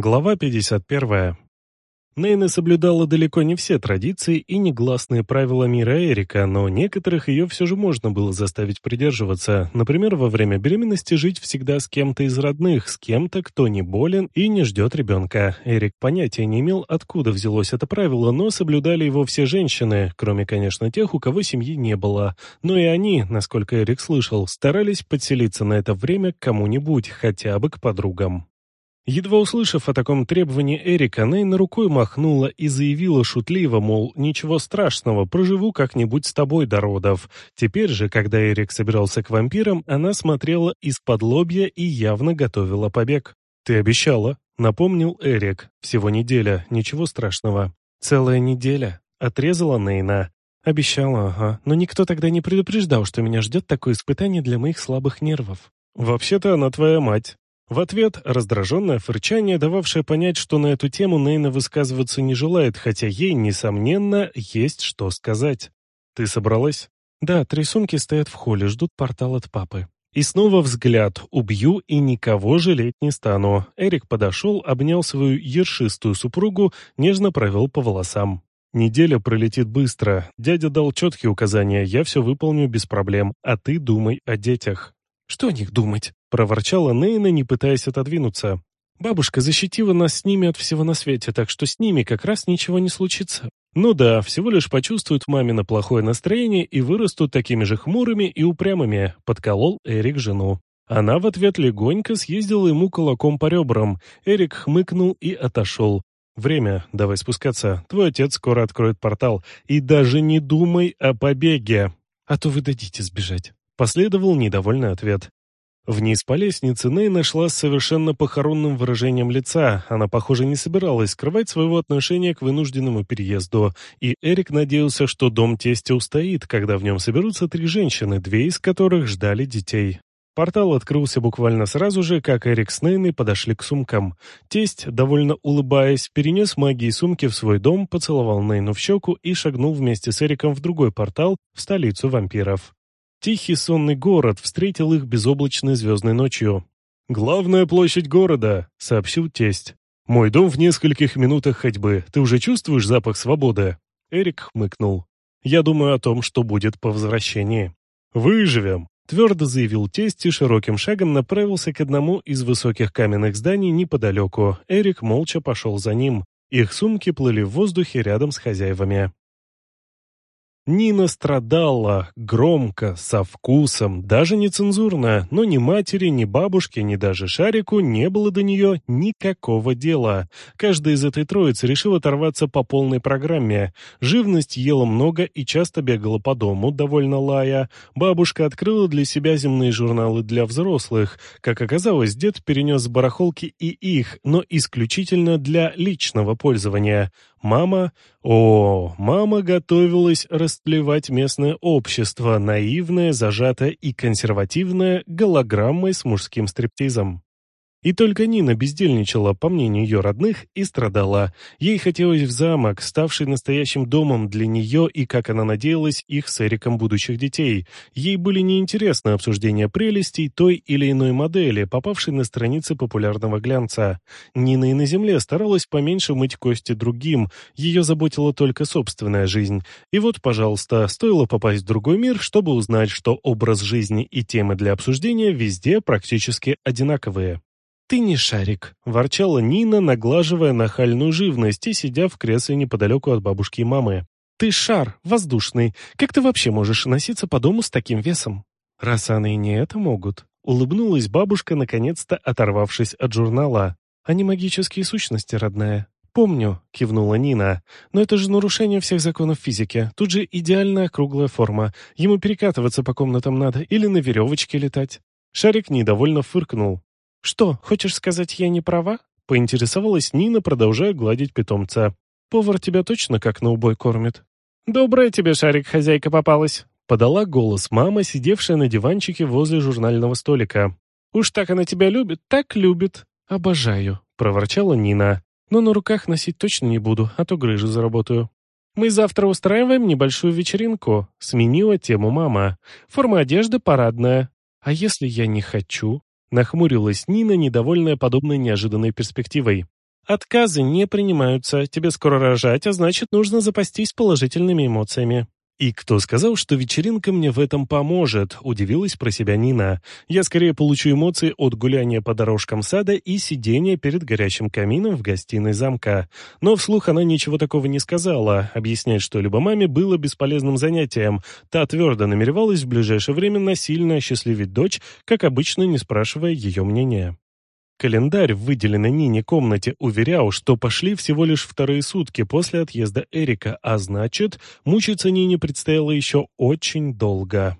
Глава 51. Нейна соблюдала далеко не все традиции и негласные правила мира Эрика, но некоторых ее все же можно было заставить придерживаться. Например, во время беременности жить всегда с кем-то из родных, с кем-то, кто не болен и не ждет ребенка. Эрик понятия не имел, откуда взялось это правило, но соблюдали его все женщины, кроме, конечно, тех, у кого семьи не было. Но и они, насколько Эрик слышал, старались подселиться на это время к кому-нибудь, хотя бы к подругам. Едва услышав о таком требовании Эрика, Нейна рукой махнула и заявила шутливо, мол, ничего страшного, проживу как-нибудь с тобой до родов. Теперь же, когда Эрик собирался к вампирам, она смотрела из-под лобья и явно готовила побег. «Ты обещала», — напомнил Эрик. «Всего неделя, ничего страшного». «Целая неделя», — отрезала Нейна. «Обещала, ага. Но никто тогда не предупреждал, что меня ждет такое испытание для моих слабых нервов». «Вообще-то она твоя мать», в ответ раздраженное фырчание, дававшее понять, что на эту тему Нейна высказываться не желает, хотя ей, несомненно, есть что сказать. «Ты собралась?» «Да, три сумки стоят в холле, ждут портал от папы». И снова взгляд «убью и никого жалеть не стану». Эрик подошел, обнял свою ершистую супругу, нежно провел по волосам. «Неделя пролетит быстро. Дядя дал четкие указания, я все выполню без проблем, а ты думай о детях». «Что о них думать?» — проворчала Нейна, не пытаясь отодвинуться. «Бабушка защитила нас с ними от всего на свете, так что с ними как раз ничего не случится». Ну да, всего лишь почувствуют мамино плохое настроение и вырастут такими же хмурыми и упрямыми, подколол Эрик жену. Она в ответ легонько съездила ему кулаком по ребрам. Эрик хмыкнул и отошел. «Время, давай спускаться. Твой отец скоро откроет портал. И даже не думай о побеге, а то вы дадите сбежать». Последовал недовольный ответ. Вниз по лестнице Ней нашла с совершенно похоронным выражением лица. Она, похоже, не собиралась скрывать своего отношения к вынужденному переезду. И Эрик надеялся, что дом тестя устоит, когда в нем соберутся три женщины, две из которых ждали детей. Портал открылся буквально сразу же, как Эрик с Нейной подошли к сумкам. Тесть, довольно улыбаясь, перенес магии сумки в свой дом, поцеловал Нейну в щеку и шагнул вместе с Эриком в другой портал, в столицу вампиров. Тихий сонный город встретил их безоблачной звездной ночью. «Главная площадь города», — сообщил тесть. «Мой дом в нескольких минутах ходьбы. Ты уже чувствуешь запах свободы?» Эрик хмыкнул. «Я думаю о том, что будет по возвращении». «Выживем», — твердо заявил тесть и широким шагом направился к одному из высоких каменных зданий неподалеку. Эрик молча пошел за ним. Их сумки плыли в воздухе рядом с хозяевами. Нина страдала, громко, со вкусом, даже нецензурно, но ни матери, ни бабушке, ни даже Шарику не было до нее никакого дела. Каждая из этой троицы решила оторваться по полной программе. Живность ела много и часто бегала по дому, довольно лая. Бабушка открыла для себя земные журналы для взрослых. Как оказалось, дед перенес барахолки и их, но исключительно для личного пользования. Мама... О, мама готовилась расплевать местное общество, наивное, зажатое и консервативное, голограммой с мужским стриптизом. И только Нина бездельничала, по мнению ее родных, и страдала. Ей хотелось в замок, ставший настоящим домом для нее и, как она надеялась, их с Эриком будущих детей. Ей были неинтересны обсуждения прелестей той или иной модели, попавшей на страницы популярного глянца. Нина и на земле старалась поменьше мыть кости другим, ее заботила только собственная жизнь. И вот, пожалуйста, стоило попасть в другой мир, чтобы узнать, что образ жизни и темы для обсуждения везде практически одинаковые. «Ты не шарик», — ворчала Нина, наглаживая нахальную живность и сидя в кресле неподалеку от бабушки и мамы. «Ты шар, воздушный. Как ты вообще можешь носиться по дому с таким весом?» «Раз они не это могут», — улыбнулась бабушка, наконец-то оторвавшись от журнала. «Они магические сущности, родная». «Помню», — кивнула Нина. «Но это же нарушение всех законов физики. Тут же идеальная круглая форма. Ему перекатываться по комнатам надо или на веревочке летать». Шарик недовольно фыркнул. «Что, хочешь сказать, я не права?» — поинтересовалась Нина, продолжая гладить питомца. «Повар тебя точно как на убой кормит?» «Добрая тебе, Шарик, хозяйка попалась!» — подала голос мама, сидевшая на диванчике возле журнального столика. «Уж так она тебя любит, так любит!» «Обожаю!» — проворчала Нина. «Но на руках носить точно не буду, а то грыжу заработаю». «Мы завтра устраиваем небольшую вечеринку», — сменила тему мама. «Форма одежды парадная». «А если я не хочу?» Нахмурилась Нина, недовольная подобной неожиданной перспективой. Отказы не принимаются, тебе скоро рожать, а значит, нужно запастись положительными эмоциями. «И кто сказал, что вечеринка мне в этом поможет?» – удивилась про себя Нина. «Я скорее получу эмоции от гуляния по дорожкам сада и сидения перед горячим камином в гостиной замка». Но вслух она ничего такого не сказала. Объяснять что-либо маме было бесполезным занятием. Та твердо намеревалась в ближайшее время насильно осчастливить дочь, как обычно, не спрашивая ее мнения. Календарь в выделенной Нине комнате уверял, что пошли всего лишь вторые сутки после отъезда Эрика, а значит, мучиться Нине предстояло еще очень долго.